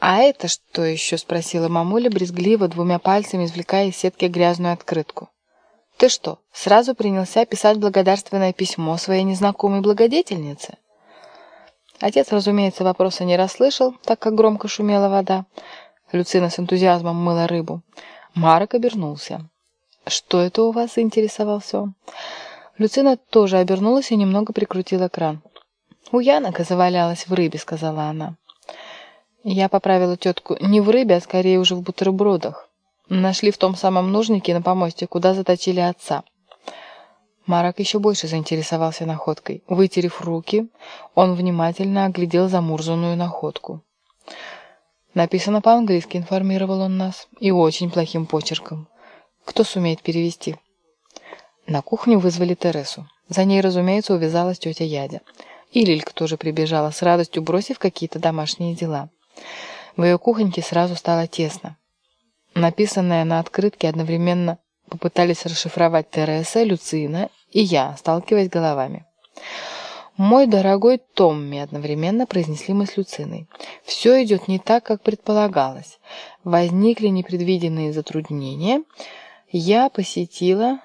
«А это что еще?» — спросила мамуля, брезгливо, двумя пальцами извлекая из сетки грязную открытку. «Ты что, сразу принялся писать благодарственное письмо своей незнакомой благодетельнице?» Отец, разумеется, вопроса не расслышал, так как громко шумела вода. Люцина с энтузиазмом мыла рыбу. Марок обернулся. «Что это у вас?» — заинтересовался он. Люцина тоже обернулась и немного прикрутила кран. «У Янока завалялась в рыбе», — сказала она. Я поправила тетку не в рыбе, а скорее уже в бутербродах. Нашли в том самом нужнике на помосте, куда заточили отца. Марок еще больше заинтересовался находкой. Вытерев руки, он внимательно оглядел замурзанную находку. Написано по-английски, информировал он нас, и очень плохим почерком. Кто сумеет перевести? На кухню вызвали Тересу. За ней, разумеется, увязалась тетя Ядя. И Лилька тоже прибежала, с радостью бросив какие-то домашние дела. В ее кухоньке сразу стало тесно. Написанное на открытке одновременно попытались расшифровать Тереса, Люцина и я, сталкиваясь головами. «Мой дорогой Томми», — одновременно произнесли мы с Люциной. «Все идет не так, как предполагалось. Возникли непредвиденные затруднения. Я посетила...»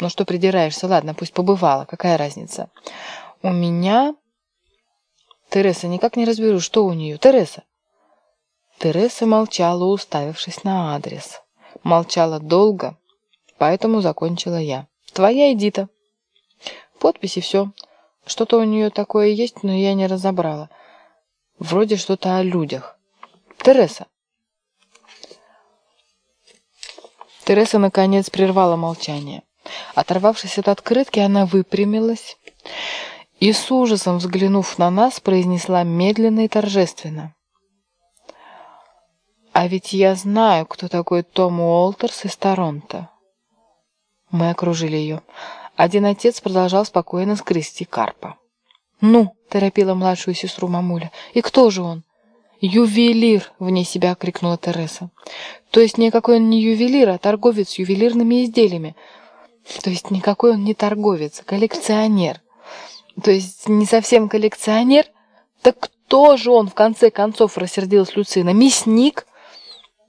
«Ну что придираешься? Ладно, пусть побывала. Какая разница?» «У меня Тереса, никак не разберу, что у нее. Тереса!» Тереса молчала, уставившись на адрес. Молчала долго, поэтому закончила я. «Твоя Эдита». Подписи все. Что-то у нее такое есть, но я не разобрала. Вроде что-то о людях. Тереса. Тереса, наконец, прервала молчание. Оторвавшись от открытки, она выпрямилась и с ужасом взглянув на нас, произнесла медленно и торжественно. «А ведь я знаю, кто такой Том Уолтерс из Торонто». Мы окружили ее. Один отец продолжал спокойно скрести карпа. «Ну!» — торопила младшую сестру мамуля. «И кто же он?» «Ювелир!» — вне себя крикнула Тереса. «То есть никакой он не ювелир, а торговец ювелирными изделиями. То есть никакой он не торговец, а коллекционер. То есть не совсем коллекционер? Так кто же он, в конце концов, рассердилась Люцина? Мясник?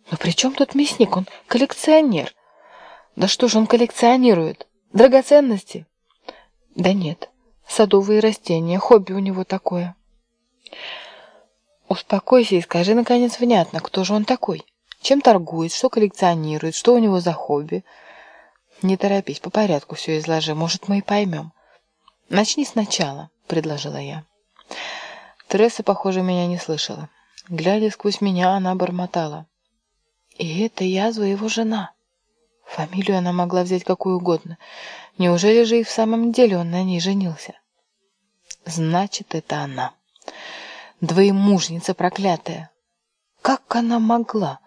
Но при чем тут мясник? Он коллекционер. Да что же он коллекционирует? Драгоценности? Да нет, садовые растения, хобби у него такое. Успокойся и скажи, наконец, внятно, кто же он такой? Чем торгует, что коллекционирует, что у него за хобби? Не торопись, по порядку все изложи, может, мы и поймем. «Начни сначала», — предложила я. Тереса, похоже, меня не слышала. Глядя сквозь меня, она бормотала. «И это язва его жена». Фамилию она могла взять какую угодно. Неужели же и в самом деле он на ней женился? Значит, это она. Двоемужница проклятая. Как она могла?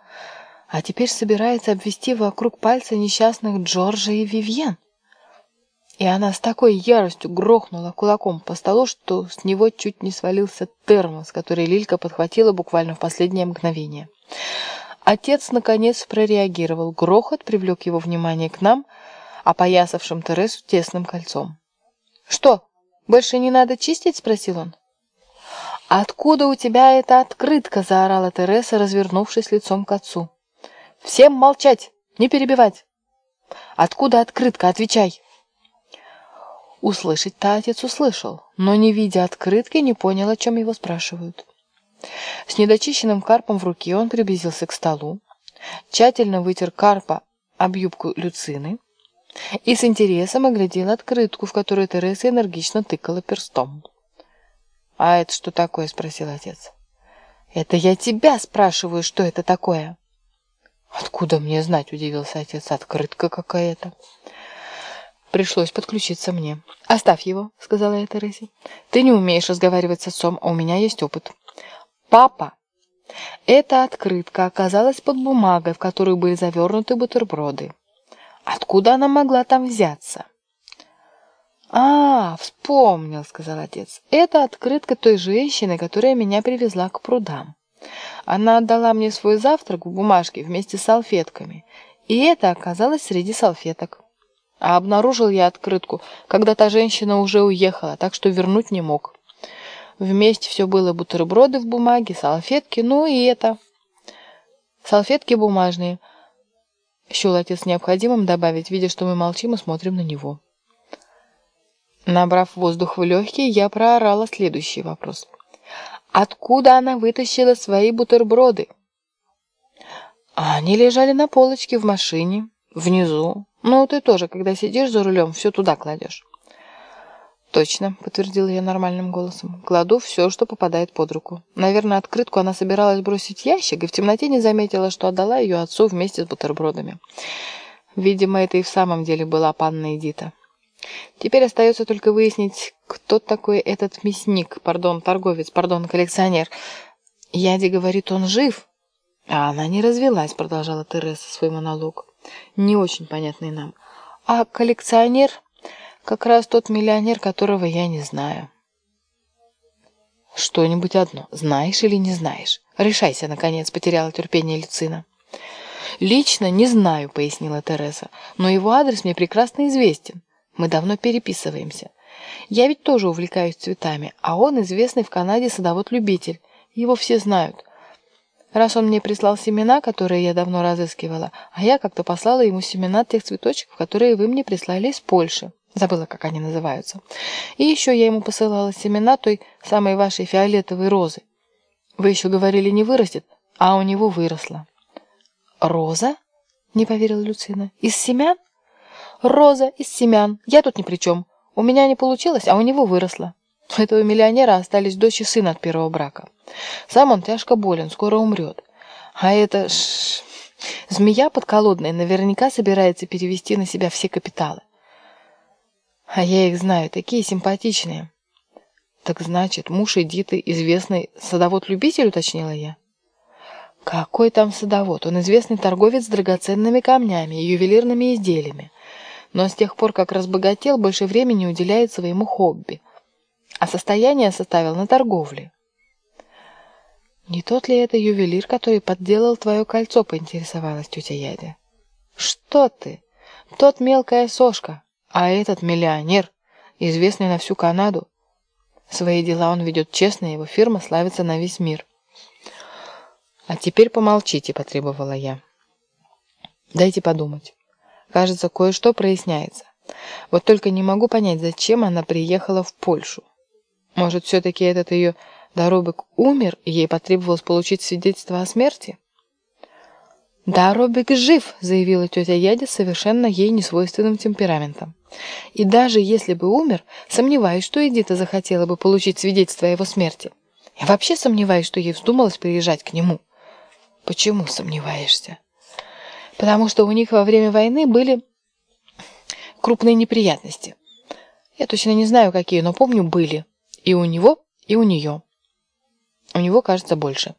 А теперь собирается обвести вокруг пальца несчастных Джорджа и Вивьен. И она с такой яростью грохнула кулаком по столу, что с него чуть не свалился термос, который Лилька подхватила буквально в последнее мгновение. Отец, наконец, прореагировал. Грохот привлек его внимание к нам, опоясавшим Тересу тесным кольцом. «Что, больше не надо чистить?» — спросил он. «Откуда у тебя эта открытка?» — заорала Тереса, развернувшись лицом к отцу. «Всем молчать, не перебивать!» «Откуда открытка? Отвечай!» Услышать-то отец услышал, но, не видя открытки, не понял, о чем его спрашивают. С недочищенным карпом в руке он приблизился к столу, тщательно вытер карпа об юбку Люцины и с интересом оглядел открытку, в которую Тереса энергично тыкала перстом. «А это что такое?» — спросил отец. «Это я тебя спрашиваю, что это такое?» «Откуда мне знать?» — удивился отец. «Открытка какая-то». Пришлось подключиться мне. «Оставь его», — сказала я Тересе. «Ты не умеешь разговаривать с отцом, а у меня есть опыт». «Папа!» Эта открытка оказалась под бумагой, в которую были завернуты бутерброды. Откуда она могла там взяться? «А, вспомнил», — сказал отец. «Это открытка той женщины, которая меня привезла к прудам. Она отдала мне свой завтрак в бумажке вместе с салфетками, и это оказалось среди салфеток». А обнаружил я открытку, когда та женщина уже уехала, так что вернуть не мог. Вместе все было бутерброды в бумаге, салфетки, ну и это. Салфетки бумажные. Счел отец необходимым добавить, видя, что мы молчим и смотрим на него. Набрав воздух в легкие, я проорала следующий вопрос. Откуда она вытащила свои бутерброды? Они лежали на полочке в машине, внизу. Ну, ты тоже, когда сидишь за рулем, все туда кладешь. «Точно», — подтвердила я нормальным голосом. «Кладу все, что попадает под руку. Наверное, открытку она собиралась бросить в ящик и в темноте не заметила, что отдала ее отцу вместе с бутербродами. Видимо, это и в самом деле была панна Эдита. Теперь остается только выяснить, кто такой этот мясник, пардон, торговец, пардон, коллекционер. Яди говорит, он жив». «А она не развелась», — продолжала Тереса свой монолог. «Не очень понятный нам. А коллекционер...» Как раз тот миллионер, которого я не знаю. Что-нибудь одно, знаешь или не знаешь? Решайся, наконец, потеряла терпение Люцина. «Лично не знаю», — пояснила Тереса, «но его адрес мне прекрасно известен. Мы давно переписываемся. Я ведь тоже увлекаюсь цветами, а он известный в Канаде садовод-любитель. Его все знают. Раз он мне прислал семена, которые я давно разыскивала, а я как-то послала ему семена тех цветочков, которые вы мне прислали из Польши. Забыла, как они называются. И еще я ему посылала семена той самой вашей фиолетовой розы. Вы еще говорили, не вырастет, а у него выросла. Роза? Не поверила Люцина. Из семян? Роза из семян. Я тут ни при чем. У меня не получилось, а у него выросло. У этого миллионера остались дочь и сын от первого брака. Сам он тяжко болен, скоро умрет. А эта ш... змея подколодная наверняка собирается перевести на себя все капиталы. А я их знаю, такие симпатичные. Так значит, муж Эдиты известный садовод-любитель, уточнила я. Какой там садовод? Он известный торговец с драгоценными камнями и ювелирными изделиями. Но с тех пор, как разбогател, больше времени уделяет своему хобби. А состояние составил на торговле. «Не тот ли это ювелир, который подделал твое кольцо?» — поинтересовалась тетя Ядя. «Что ты? Тот мелкая сошка, а этот миллионер, известный на всю Канаду. Свои дела он ведет честно, его фирма славится на весь мир. «А теперь помолчите», — потребовала я. «Дайте подумать. Кажется, кое-что проясняется. Вот только не могу понять, зачем она приехала в Польшу. Может, все-таки этот ее доробок умер, и ей потребовалось получить свидетельство о смерти?» «Да, Робик жив», — заявила тетя Ядя совершенно ей несвойственным темпераментом. «И даже если бы умер, сомневаюсь, что Эдита захотела бы получить свидетельство о его смерти. Я вообще сомневаюсь, что ей вздумалось приезжать к нему». «Почему сомневаешься?» «Потому что у них во время войны были крупные неприятности. Я точно не знаю, какие, но помню, были. И у него, и у нее. У него, кажется, больше».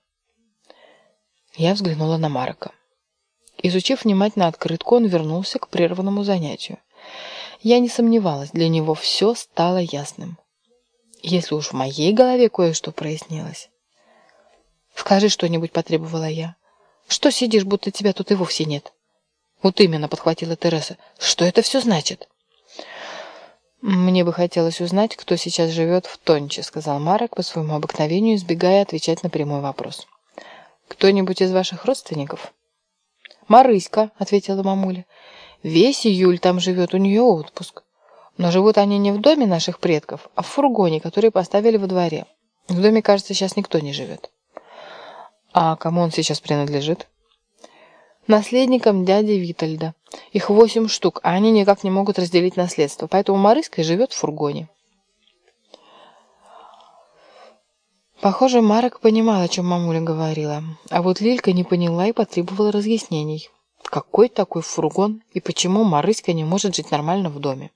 Я взглянула на Марка. Изучив внимательно открытку, он вернулся к прерванному занятию. Я не сомневалась, для него все стало ясным. Если уж в моей голове кое-что прояснилось. «Скажи что-нибудь», — потребовала я. «Что сидишь, будто тебя тут и вовсе нет?» «Вот именно», — подхватила Тереса. «Что это все значит?» «Мне бы хотелось узнать, кто сейчас живет в Тонче», — сказал Марек по своему обыкновению, избегая отвечать на прямой вопрос. «Кто-нибудь из ваших родственников?» «Марыська», — ответила мамуля. «Весь июль там живет, у нее отпуск. Но живут они не в доме наших предков, а в фургоне, который поставили во дворе. В доме, кажется, сейчас никто не живет». «А кому он сейчас принадлежит?» «Наследникам дяди Витальда. Их восемь штук, а они никак не могут разделить наследство, поэтому Марыська живет в фургоне». Похоже, Марок понимал, о чем мамуля говорила. А вот Лилька не поняла и потребовала разъяснений. Какой такой фургон и почему Марыська не может жить нормально в доме?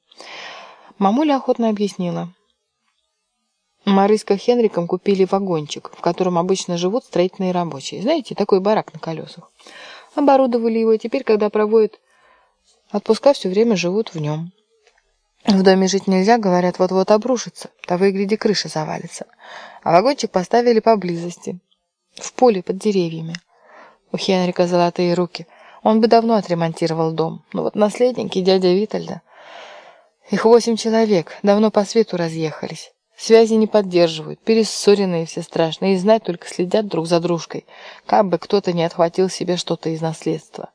Мамуля охотно объяснила. Марыська Хенриком купили вагончик, в котором обычно живут строительные рабочие. Знаете, такой барак на колесах. Оборудовали его, и теперь, когда проводят отпуска, все время живут в нем. В доме жить нельзя, говорят, вот-вот обрушится. Того и гляди, крыша завалится. А вагончик поставили поблизости, в поле под деревьями. У Хенрика золотые руки. Он бы давно отремонтировал дом. Но вот наследники, дядя Витальда... Их восемь человек, давно по свету разъехались. Связи не поддерживают, перессоренные все страшные, и знать только следят друг за дружкой, как бы кто-то не отхватил себе что-то из наследства.